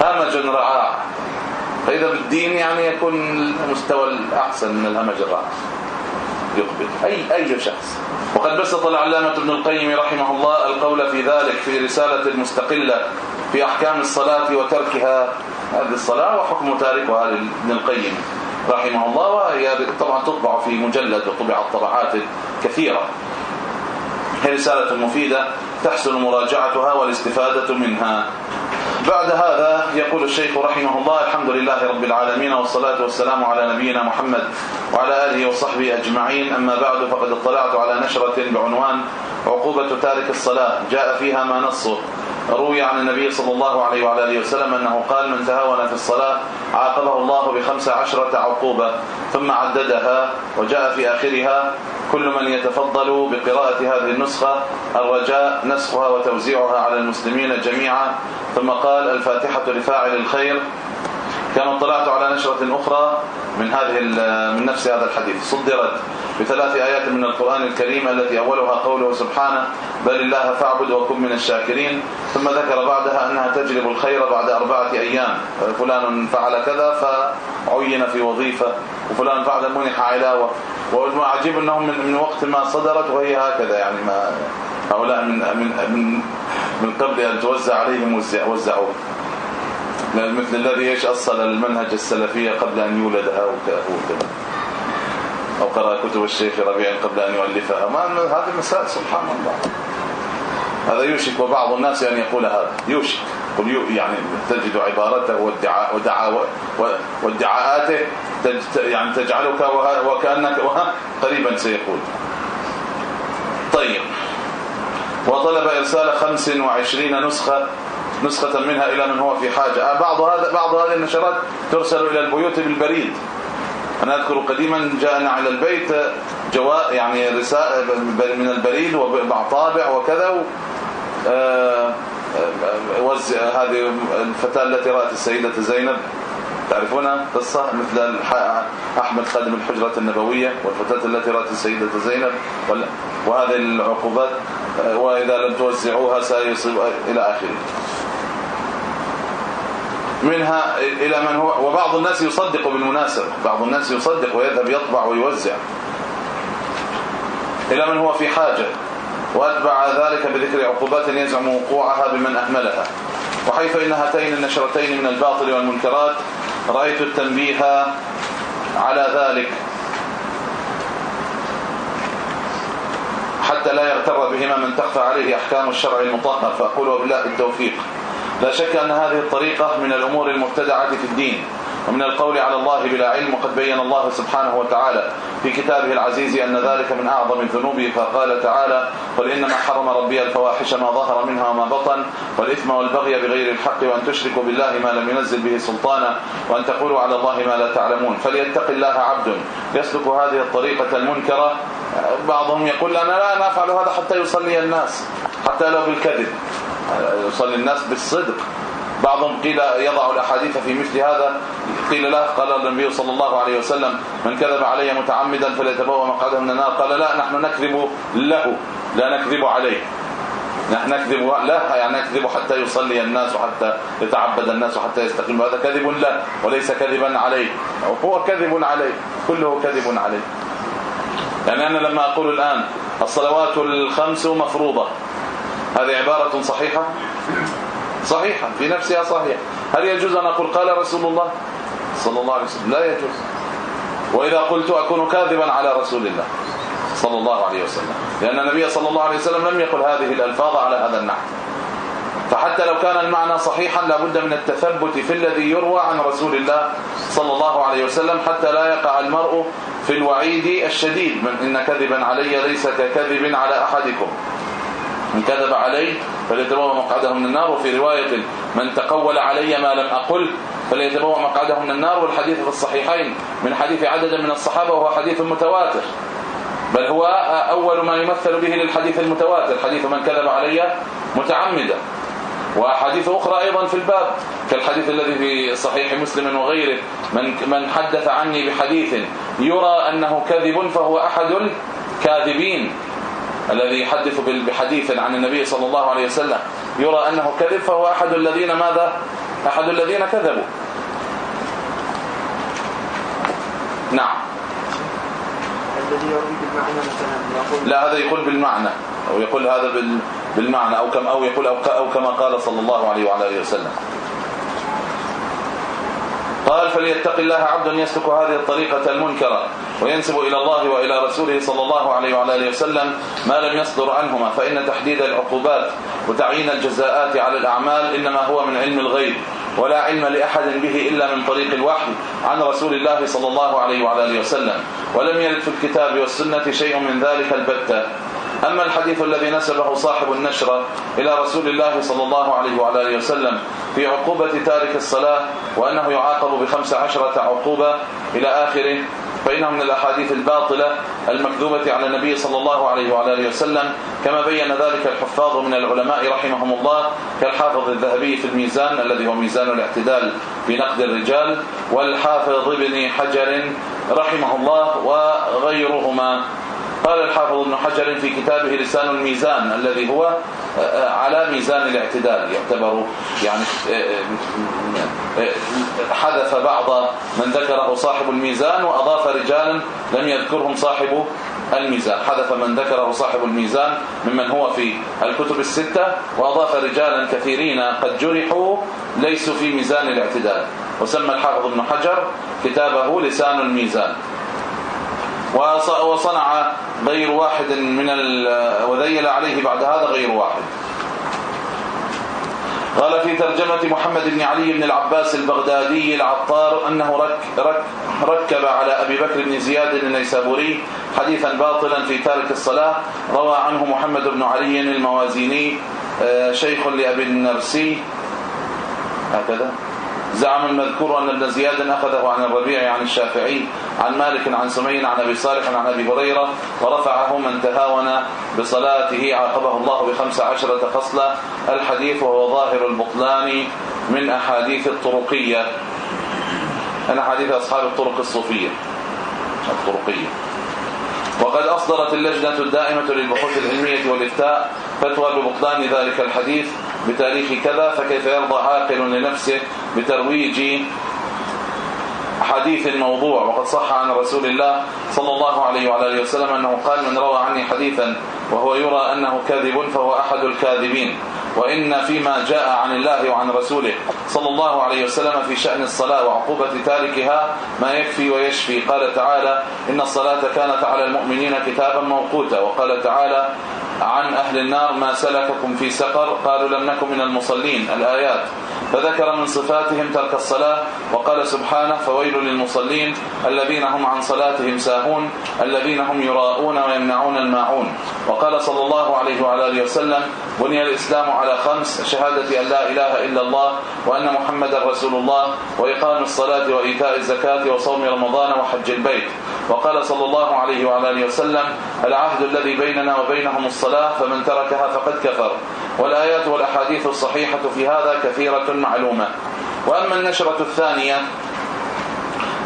همج رعاع فإذا بالدين يعني يكون المستوى الأحسن من الهمج الرعاع. يقبل. اي أي شخص. وقد بسط العلامة ابن القيم رحمه الله القول في ذلك في رسالة مستقلة في أحكام الصلاة وتركها. هذه الصلاة وحكم تاركها لابن القيم رحمه الله وهي طبعا تطبع في مجلد وطبعت طبعات كثيرة. هي رسالة مفيدة تحسن مراجعتها والاستفادة منها. بعد هذا يقول الشيخ رحمه الله الحمد لله رب العالمين والصلاة والسلام على نبينا محمد وعلى آله وصحبه أجمعين. أما بعد فقد اطلعت على نشرة بعنوان عقوبة تارك الصلاة. جاء فيها ما نصه. روي عن النبي صلى الله عليه وعلى آله وسلم أنه قال من تهاون في الصلاة عاقبه الله بخمس عشرة عقوبة ثم عددها وجاء في آخرها كل من يتفضل بقراءة هذه النسخة الرجاء نسخها وتوزيعها على المسلمين جميعا. ثم قال الفاتحة لفاعل الخير. كما اطلعت على نشرة أخرى من هذه من نفس هذا الحديث. صدرت بثلاث آيات من القرآن الكريم التي أولها قوله سبحانه بل الله فاعبد وكن من الشاكرين ثم ذكر بعدها أنها تجلب الخير بعد أربعة أيام. فلان فعل كذا فعين في وظيفة وفلان فعل منح علاوة. والعجيب أنهم من, وقت ما صدرت وهي هكذا يعني ما هؤلاء من من من, من قبل أن توزع عليهم وزعوا. مثل الذي إيش أصل المنهج السلفية قبل أن يولد هؤلاء أو قرأ كتب الشيخ ربيع قبل أن يؤلفها. ما هذه مسائل سبحان الله. هذا يوشك وبعض الناس أن يقول هذا. يوشك. قل يعني تجد عبارته وادعاء ودعاء وادعاءاته يعني تجعلك وكانك قريبا سيقول. طيب. وطلب إرسال 25 نسخة نسخة منها إلى من هو في حاجة. بعض هذا بعض هذه النشرات ترسل إلى البيوت بالبريد. أنا أذكر قديما جاءنا على البيت جواء يعني رسائل من البريد ومع طابع وكذا آه، آه، وزع هذه الفتاة التي رأت السيدة زينب. تعرفونها قصة مثل أحمد خادم الحجرة النبوية والفتاة التي رأت السيدة زينب وهذه العقوبات آه، وإذا لم توزعوها سيصيب إلى آخره. منها إلى من هو وبعض الناس يصدق بالمناسبة بعض الناس يصدق ويذهب يطبع ويوزع. إلى من هو في حاجة وأتبع ذلك بذكر عقوبات يزعم وقوعها بمن أهملها. وحيث إن هاتين النشرتين من الباطل والمنكرات رأيت التنبيه على ذلك. حتى لا يغتر بهما من تخفى عليه أحكام الشرع المطهر فأقول وبالله التوفيق. لا شك أن هذه الطريقة من الأمور المبتدعه في الدين ومن القول على الله بلا علم وقد بين الله سبحانه وتعالى في كتابه العزيز أن ذلك من أعظم الذنوب فقال تعالى قل إنما حرم ربي الفواحش ما ظهر منها وما بطن والإثم والبغي بغير الحق وأن تشركوا بالله ما لم ينزل به سلطانا وأن تقولوا على الله ما لا تعلمون. فليتق الله عبد يسلك هذه الطريقة المنكرة بعضهم يقول أنا لا نفعل هذا حتى يصلي الناس حتى لو بالكذب. يصلي الناس بالصدق. بعضهم قيل يضع الأحاديث في مثل هذا قيل له قال النبي صلى الله عليه وسلم من كذب علي متعمدا فليتبوأ مقعده من النار. قال لا نحن نكذب له لا نكذب عليه. نحن نكذب لا يعني نكذب حتى يصلي الناس وحتى يتعبد الناس وحتى يستقيم. هذا كذب له وليس كذبا عليه. هو كذب عليه كله كذب عليه. يعني أنا لما أقول الآن الصلوات الخمس مفروضة هذه عبارة صحيحة؟ صحيحة في نفسها صحيحة هل يجوز أن أقول قال رسول الله؟ صلى الله عليه وسلم. لا يجوز. وإذا قلت أكون كاذبا على رسول الله صلى الله عليه وسلم. لأن النبي صلى الله عليه وسلم لم يقل هذه الألفاظ على هذا النحو. فحتى لو كان المعنى صحيحا لابد من التثبت في الذي يروى عن رسول الله صلى الله عليه وسلم حتى لا يقع المرء في الوعيد الشديد من إن كذبا علي ليس ككذب على أحدكم. من كذب علي فليتبوأ مقعده من النار. وفي رواية من تقول علي ما لم أقل فليتبوأ مقعده من النار. والحديث في الصحيحين من حديث عدد من الصحابة وهو حديث متواتر. بل هو أول ما يمثل به للحديث المتواتر حديث من كذب علي متعمدا. واحاديث أخرى أيضا في الباب كالحديث الذي في صحيح مسلم وغيره من من حدث عني بحديث يرى أنه كذب فهو أحد الكاذبين. الذي يحدث بحديث عن النبي صلى الله عليه وسلم يرى أنه كذب فهو أحد الذين ماذا؟ أحد الذين كذبوا. نعم. الذي يروي بالمعنى مثلا لا هذا يقول بالمعنى أو يقول هذا بالمعنى أو كم أو يقول أو كما قال صلى الله عليه وعلى آله وسلم. قال فليتق الله عبد يسلك هذه الطريقة المنكرة وينسب إلى الله وإلى رسوله صلى الله عليه وعلى آله وسلم ما لم يصدر عنهما فإن تحديد العقوبات وتعيين الجزاءات على الأعمال إنما هو من علم الغيب ولا علم لأحد به إلا من طريق الوحي عن رسول الله صلى الله عليه وعلى آله وسلم ولم يرد في الكتاب والسنة شيء من ذلك البتة. أما الحديث الذي نسبه صاحب النشرة إلى رسول الله صلى الله عليه وعلى آله وسلم في عقوبة تارك الصلاة وأنه يعاقب بخمس عشرة عقوبة إلى آخره فإنه من الأحاديث الباطلة المكذوبة على النبي صلى الله عليه وعلى آله وسلم كما بين ذلك الحفاظ من العلماء رحمهم الله كالحافظ الذهبي في الميزان الذي هو ميزان الاعتدال في نقد الرجال والحافظ ابن حجر رحمه الله وغيرهما. قال الحافظ ابن حجر في كتابه لسان الميزان الذي هو آه، على ميزان الاعتدال. يعتبر يعني آه، آه، حذف بعض من ذكره صاحب الميزان وأضاف رجالا لم يذكرهم صاحب الميزان. حذف من ذكره صاحب الميزان ممن هو في الكتب الستة وأضاف رجالا كثيرين قد جرحوا ليسوا في ميزان الاعتدال. وسمى الحافظ ابن حجر كتابه لسان الميزان. وصنع غير واحد من وذيل عليه بعد هذا غير واحد. قال في ترجمة محمد بن علي بن العباس البغدادي العطار أنه رك رك ركب على أبي بكر بن زياد النيسابوري حديثا باطلا في تارك الصلاة. روى عنه محمد بن علي الموازيني آه، شيخ لأبي النرسي. هكذا. زعم المذكور أن ابن زياد أخذه عن الربيع عن الشافعي عن مالك عن سمين عن أبي صالح عن أبي هريرة ورفعه من تهاون بصلاته عاقبه الله بخمس عشرة خصلة الحديث وهو ظاهر البطلان من أحاديث الطرقية. أنا حديث أصحاب الطرق الصوفية. الطرقية. وقد أصدرت اللجنة الدائمة للبحوث العلمية والإفتاء فتوى ببطلان ذلك الحديث. بتاريخ كذا فكيف يرضى عاقل لنفسه بترويج حديث الموضوع وقد صح عن رسول الله صلى الله عليه وعلى آله وسلم أنه قال من روى عني حديثا وهو يرى أنه كاذب فهو أحد الكاذبين. وإن فيما جاء عن الله وعن رسوله صلى الله عليه وسلم في شأن الصلاة وعقوبة تاركها ما يكفي ويشفي. قال تعالى إن الصلاة كانت على المؤمنين كتابا موقوتا. وقال تعالى عن أهل النار ما سلككم في سقر قالوا لم نكن من المصلين. الآيات فذكر من صفاتهم ترك الصلاة وقال سبحانه فويل للمصلين الذين هم عن صلاتهم ساهون الذين هم يراءون ويمنعون الماعون. وقال صلى الله عليه وعلى آله وسلم بني الإسلام على خمس شهادة أن لا إله إلا الله وأن محمدا رسول الله وإقام الصلاة وإيتاء الزكاة وصوم رمضان وحج البيت. وقال صلى الله عليه وعلى آله وسلم العهد الذي بيننا وبينهم الصلاة فمن تركها فقد كفر. والآيات والأحاديث الصحيحة في هذا كثيرة معلومة. وأما النشرة الثانية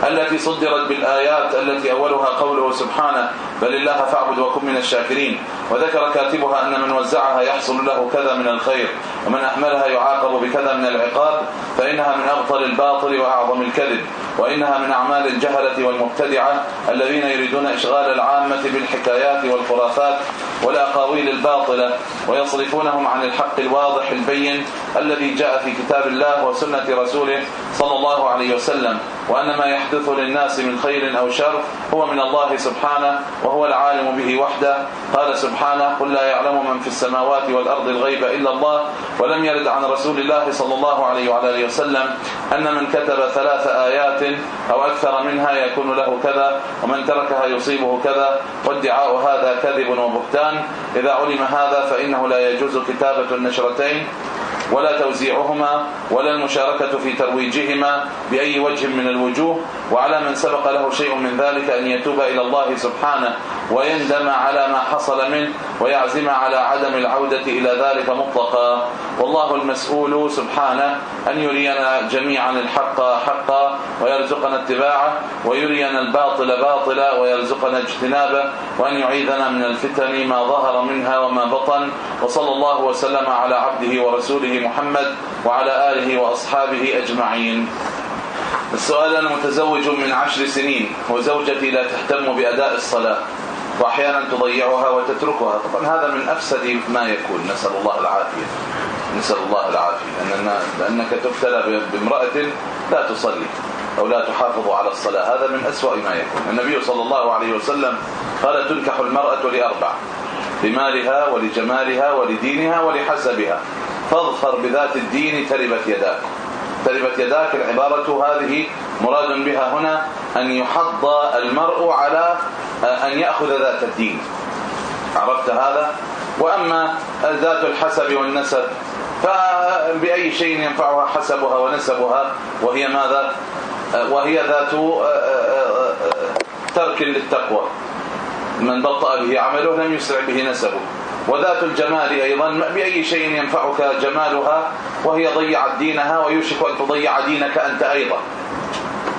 التي صدرت بالآيات التي أولها قوله سبحانه بل الله فاعبد وكن من الشاكرين. وذكر كاتبها أن من وزعها يحصل له كذا من الخير ومن أهملها يعاقب بكذا من العقاب فإنها من أبطل الباطل وأعظم الكذب وإنها من أعمال الجهلة والمبتدعة الذين يريدون إشغال العامة بالحكايات والخرافات والأقاويل الباطلة ويصرفونهم عن الحق الواضح البين الذي جاء في كتاب الله وسنة رسوله صلى الله عليه وسلم وأن ما يحدث للناس من خير أو شر هو من الله سبحانه وهو العالم به وحده. قال سبحانه قل لا يعلم من في السماوات والأرض الغيب إلا الله ولم يرد عن رسول الله صلى الله عليه وعلى آله وسلم أن من كتب ثلاث آيات أو أكثر منها يكون له كذا ومن تركها يصيبه كذا وادعاء هذا كذب وبهتان. إذا علم هذا فإنه لا يجوز كتابة النشرتين ولا توزيعهما ولا المشاركة في ترويجهما بأي وجه من الوجوه. وعلى من سبق له شيء من ذلك أن يتوب إلى الله سبحانه. ويندم على ما حصل منه ويعزم على عدم العودة إلى ذلك مطلقا. والله المسؤول سبحانه أن يرينا جميعا الحق حقا ويرزقنا اتباعه ويرينا الباطل باطلا ويرزقنا اجتنابه وأن يعيذنا من الفتن ما ظهر منها وما بطن. وصلى الله وسلم على عبده ورسوله محمد وعلى آله وأصحابه أجمعين. السؤال أنا متزوج من عشر سنين وزوجتي لا تهتم بأداء الصلاة وأحيانا تضيعها وتتركها. طبعا هذا من أفسد ما يكون. نسأل الله العافية. نسأل الله العافية. لأن لأنك تبتلى بامرأة لا تصلي أو لا تحافظ على الصلاة. هذا من أسوأ ما يكون. النبي صلى الله عليه وسلم قال تنكح المرأة لأربع لمالها ولجمالها ولدينها ولحسبها فاظفر بذات الدين تربت يداك. تربت يداك العبارة هذه مراد بها هنا أن يحض المرء على أن يأخذ ذات الدين. عرفت هذا؟ وأما ذات الحسب والنسب فبأي شيء ينفعها حسبها ونسبها وهي ماذا؟ وهي ذات ترك للتقوى. من بطأ به عمله لم يسرع به نسبه. وذات الجمال أيضا بأي شيء ينفعك جمالها وهي ضيعت دينها ويوشك أن تضيع دينك أنت أيضا.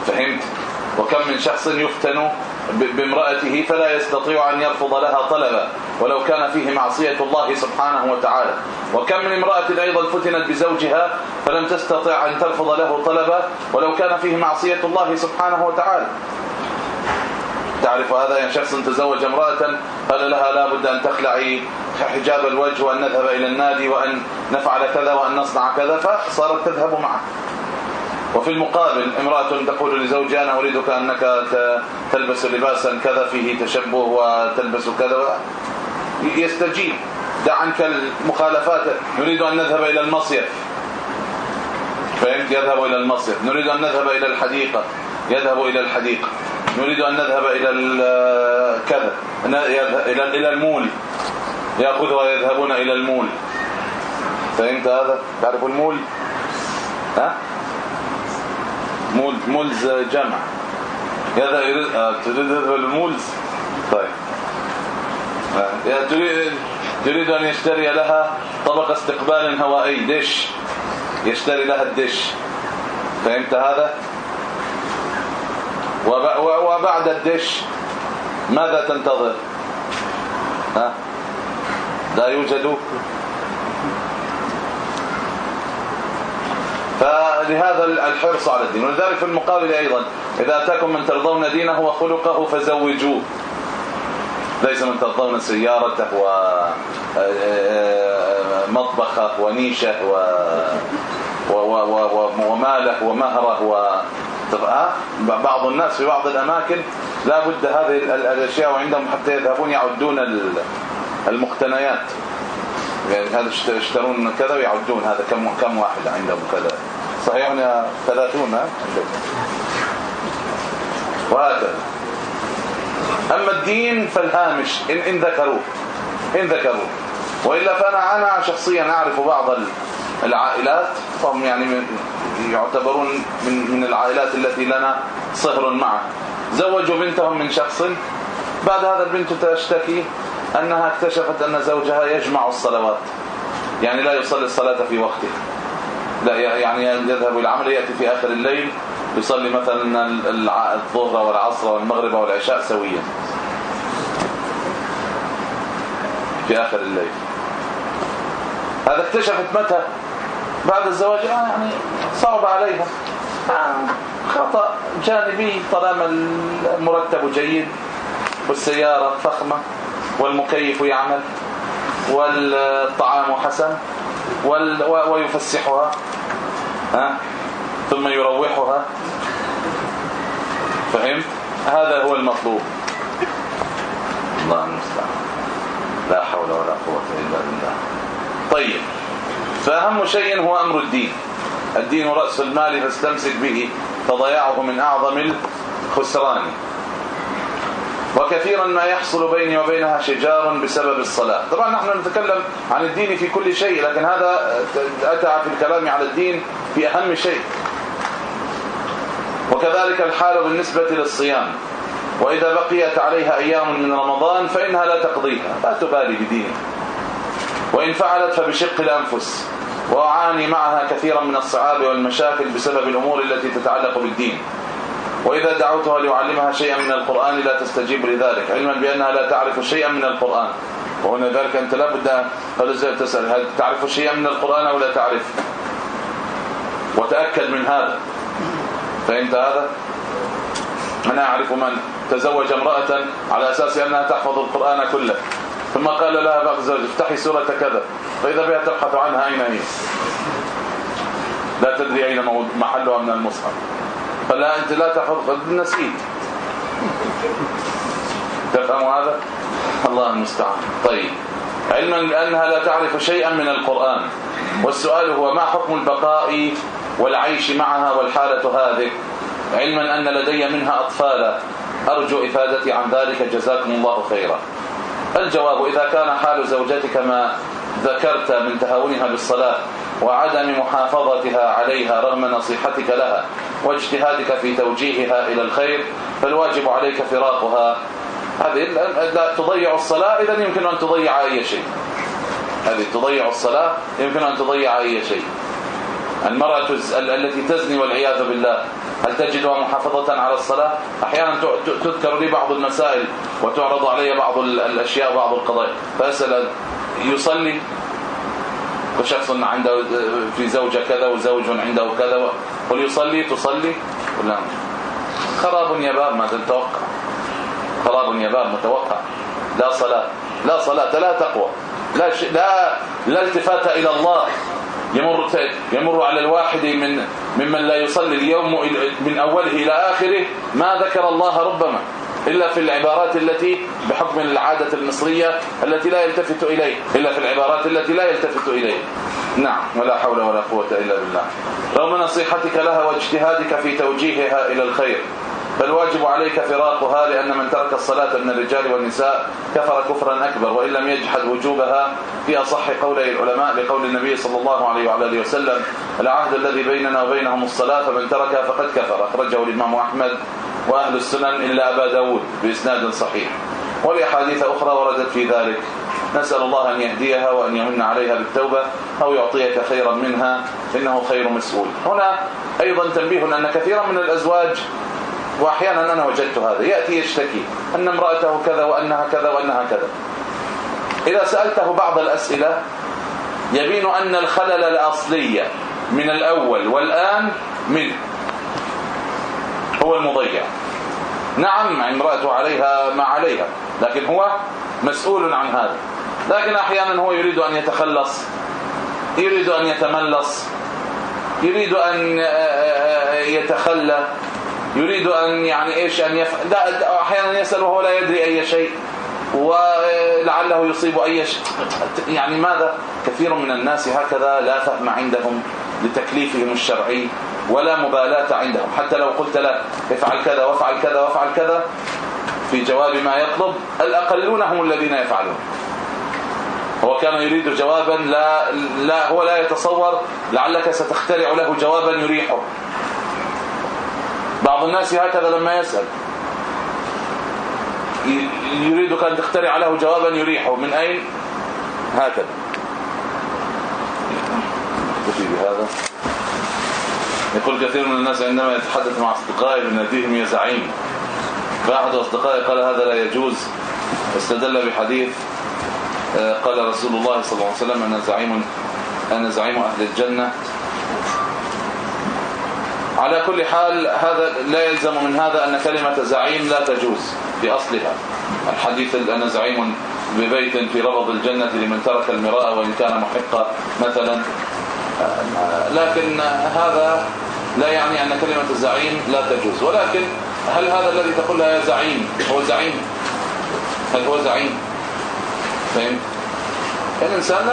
فهمت؟ وكم من شخص يفتن بامرأته فلا يستطيع أن يرفض لها طلبا ولو كان فيه معصية الله سبحانه وتعالى. وكم من امرأة أيضا فتنت بزوجها فلم تستطع أن ترفض له طلبا ولو كان فيه معصية الله سبحانه وتعالى. تعرف هذا يعني شخص تزوج امرأة قال لها لا بد أن تخلعي حجاب الوجه وأن نذهب إلى النادي وأن نفعل كذا وأن نصنع كذا فصارت تذهب معه. وفي المقابل امرأة تقول لزوجها أنا أريدك أنك تلبس لباسا كذا فيه تشبه وتلبس كذا يستجيب. دع عنك المخالفات نريد أن نذهب إلى المصيف فهمت؟ يذهب إلى المصيف نريد أن نذهب إلى الحديقة. يذهب إلى الحديقة. نريد أن نذهب إلى كذا إلى إلى المول. ياخذها ويذهبون إلى المول. فهمت هذا؟ تعرف المول؟ ها؟ مول malls جمع. آه، تريد ال malls طيب. تريد تريد أن يشتري لها طبق استقبال هوائي دش. يشتري لها الدش. فهمت هذا؟ وبعد الدش ماذا تنتظر؟ ها؟ لا يوجد. فلهذا الحرص على الدين. ولذلك في المقابل أيضا إذا أتاكم من ترضون دينه وخلقه فزوجوه. ليس من ترضون سيارته ومطبخه ونيشه و وماله ومهره و بعض الناس في بعض الأماكن لا بد هذه الأشياء وعندهم حتى يذهبون يعدون المقتنيات. يعني هذا يشترون كذا ويعدون. هذا كم كم واحد عندهم كذا؟ صحيح 30 عندهم وهكذا. أما الدين فالهامش ان إن ذكروه. إن ذكروه. وإلا فانا أنا شخصيا أعرف بعض العائلات هم يعني يعتبرون من من العائلات التي لنا صهر معه. زوجوا بنتهم من شخص. بعد هذا البنت تشتكي أنها اكتشفت أن زوجها يجمع الصلوات. يعني لا يصلي الصلاة في وقتها لا يعني يذهب إلى العمل يأتي في آخر الليل يصلي مثلا الظهر والعصر والمغرب والعشاء سويا. في آخر الليل. هذا اكتشفت متى؟ بعد الزواج آه يعني صعب عليها. آه خطأ جانبي طالما المرتب جيد والسيارة فخمة والمكيف يعمل والطعام حسن ويفسحها ها ثم يروحها. فهمت؟ هذا هو المطلوب. الله المستعان. لا حول ولا قوة إلا بالله. طيب. فأهم شيء هو أمر الدين. الدين رأس المال فاستمسك به فضياعه من أعظم الخسران. وكثيرا ما يحصل بيني وبينها شجار بسبب الصلاة. طبعا نحن نتكلم عن الدين في كل شيء لكن هذا أتى في الكلام على الدين في أهم شيء. وكذلك الحال بالنسبة للصيام. وإذا بقيت عليها أيام من رمضان فإنها لا تقضيها لا تبالي بدينها. وإن فعلت فبشق الأنفس. وأعاني معها كثيرا من الصعاب والمشاكل بسبب الأمور التي تتعلق بالدين. وإذا دعوتها ليعلمها شيئا من القرآن لا تستجيب لذلك علما بأنها لا تعرف شيئا من القرآن. وهنا ذلك أنت لابد فلزل تسأل هل تعرف شيئا من القرآن أو لا تعرف؟ وتأكد من هذا. فهمت هذا؟ أنا أعرف من تزوج امرأة على أساس أنها تحفظ القرآن كله. ثم قال لها بعد الزواج افتحي سورة كذا. فإذا بها تبحث عنها أين هي؟ لا تدري أين محلها من المصحف. فلا أنت لا تحفظ نسيت. تفهم هذا؟ الله المستعان. طيب. علما بأنها لا تعرف شيئا من القرآن. والسؤال هو ما حكم البقاء والعيش معها والحالة هذه؟ علما أن لدي منها أطفالا. أرجو إفادتي عن ذلك. جزاكم الله خيرا. الجواب إذا كان حال زوجتك ما ذكرت من تهاونها بالصلاة وعدم محافظتها عليها رغم نصيحتك لها واجتهادك في توجيهها إلى الخير فالواجب عليك فراقها. هذه لا تضيع الصلاة إذا يمكن أن تضيع أي شيء. هذه تضيع الصلاة يمكن أن تضيع أي شيء. المرأة التي تزني والعياذ بالله. هل تجدها محافظة على الصلاة؟ أحيانا تذكر لي بعض المسائل وتعرض علي بعض الأشياء بعض القضايا. فاسال يصلي وشخص عنده في زوجة كذا وزوج عنده كذا قل يصلي تصلي ولا خراب يا باب ماذا تتوقع. خراب يا باب متوقع لا صلاة. لا صلاة لا تقوى. لا لا لا التفات إلى الله. يمر يمر على الواحد من ممن لا يصلي اليوم من أوله إلى آخره. ما ذكر الله ربما إلا في العبارات التي بحكم العادة المصرية التي لا يلتفت إليه إلا في العبارات التي لا يلتفت إليه. نعم ولا حول ولا قوة إلا بالله. رغم نصيحتك لها واجتهادك في توجيهها إلى الخير فالواجب عليك فراقها لأن من ترك الصلاة من الرجال والنساء كفر كفرا أكبر وإن لم يجحد وجوبها في أصح قولي العلماء لقول النبي صلى الله عليه وعلى آله وسلم العهد الذي بيننا وبينهم الصلاة فمن تركها فقد كفر. أخرجه الإمام أحمد وأهل السنن إلا أبا داود بإسناد صحيح. ولأحاديث أخرى وردت في ذلك. نسأل الله أن يهديها وأن يمن عليها بالتوبة أو يعطيك خيرا منها إنه خير مسؤول. هنا أيضا تنبيه أن كثيرا من الأزواج وأحيانا أنا وجدت هذا. يأتي يشتكي أن امرأته كذا وأنها كذا وأنها كذا. إذا سألته بعض الأسئلة يبين أن الخلل الأصلي من الأول والآن منه هو المضيع. نعم امراته عليها ما عليها لكن هو مسؤول عن هذا. لكن أحيانا هو يريد أن يتخلص يريد أن يتملص يريد أن يتخلى. يريد أن يعني إيش أن يفعل أحيانا يسأل وهو لا يدري أي شيء ولعله يصيب أي شيء يعني ماذا؟ كثير من الناس هكذا لا فهم عندهم لتكليفهم الشرعي ولا مبالاة عندهم. حتى لو قلت له افعل كذا وافعل كذا وافعل كذا في جواب ما يطلب الأقلون هم الذين يفعلون. هو كان يريد جوابا لا لا هو لا يتصور لعلك ستخترع له جوابا يريحه. بعض الناس هكذا لما يسأل. يريدك أن تخترع له جوابا يريحه. من أين؟ هكذا. بهذا. يقول كثير من الناس عندما يتحدث مع أصدقائي بناديهم يا زعيم فأحد أصدقائي قال هذا لا يجوز. استدل بحديث آه، قال رسول الله صلى الله عليه وسلم أنا زعيم أنا زعيم أهل الجنة. على كل حال هذا لا يلزم من هذا أن كلمة زعيم لا تجوز في أصلها الحديث أنا زعيم ببيت في ربض الجنة لمن ترك المراء وإن كان محقا مثلا. لكن هذا لا يعني أن كلمة الزعيم لا تجوز. ولكن هل هذا الذي تقول يا زعيم هو زعيم؟ هل هو زعيم؟ فهمت؟ الإنسان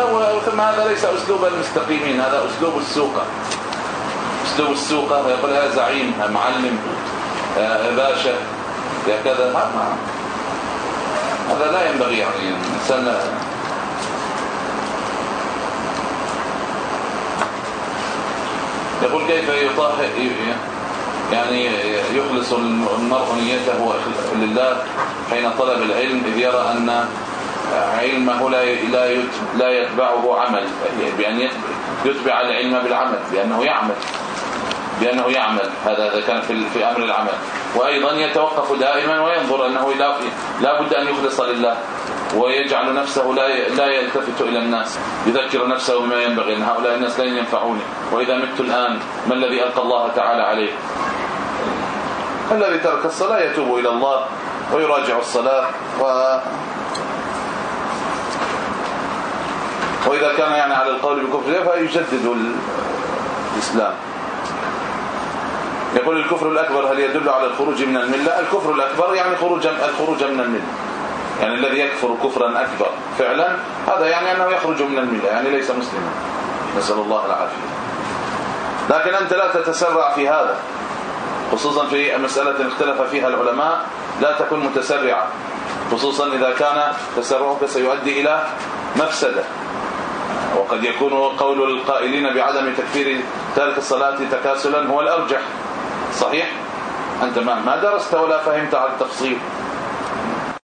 ثم هذا ليس أسلوب المستقيمين هذا أسلوب السوقة اسلوب السوق يقول يا زعيم يا معلم يا باشا يا كذا هذا لا ينبغي يعني الإنسان يقول كيف يطهر يعني يخلص المرء نيته لله حين طلب العلم إذ يرى أن علمه لا لا لا يتبعه عمل بأن يتبع العلم بالعمل بأنه يعمل. بأنه يعمل. هذا إذا كان في في أمر العمل. وأيضا يتوقف دائما وينظر أنه لا لا بد أن يخلص لله. ويجعل نفسه لا لا يلتفت إلى الناس. يذكر نفسه بما ينبغي أن هؤلاء الناس لن ينفعوني وإذا مت الآن ما الذي ألقى الله تعالى عليه؟ الذي ترك الصلاة يتوب إلى الله ويراجع الصلاة و وإذا كان يعني على القول بكفر فيجدد الإسلام. يقول الكفر الأكبر هل يدل على الخروج من الملة؟ الكفر الأكبر يعني خروج الخروج من الملة. يعني الذي يكفر كفرا أكبر فعلا هذا يعني أنه يخرج من الملة يعني ليس مسلما. نسأل الله العافية. لكن أنت لا تتسرع في هذا خصوصا في مسألة اختلف فيها العلماء لا تكن متسرعا خصوصا إذا كان تسرعك سيؤدي إلى مفسدة. وقد يكون قول القائلين بعدم تكفير تارك الصلاة تكاسلا هو الأرجح. صحيح؟ أنت ما درست ولا فهمت على التفصيل.